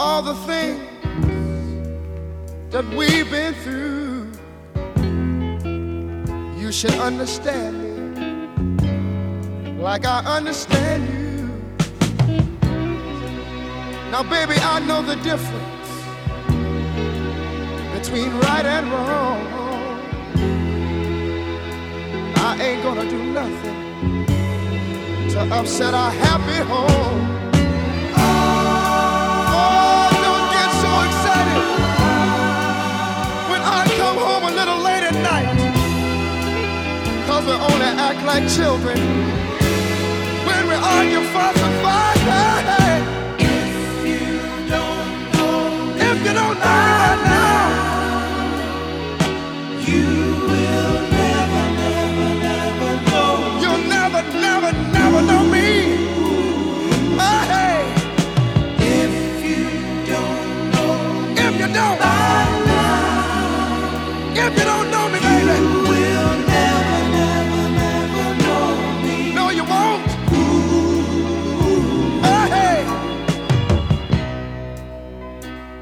all the things that we've been through, you should understand me like I understand you. Now, baby, I know the difference between right and wrong. I ain't gonna do nothing to upset our happy home. We only act like children when we argue, fuss, and fight. Hey. If you don't know me right now, you'll never, never, never know You'll never, never, never know me. Oh, hey. If you don't, know, if you don't know me, baby,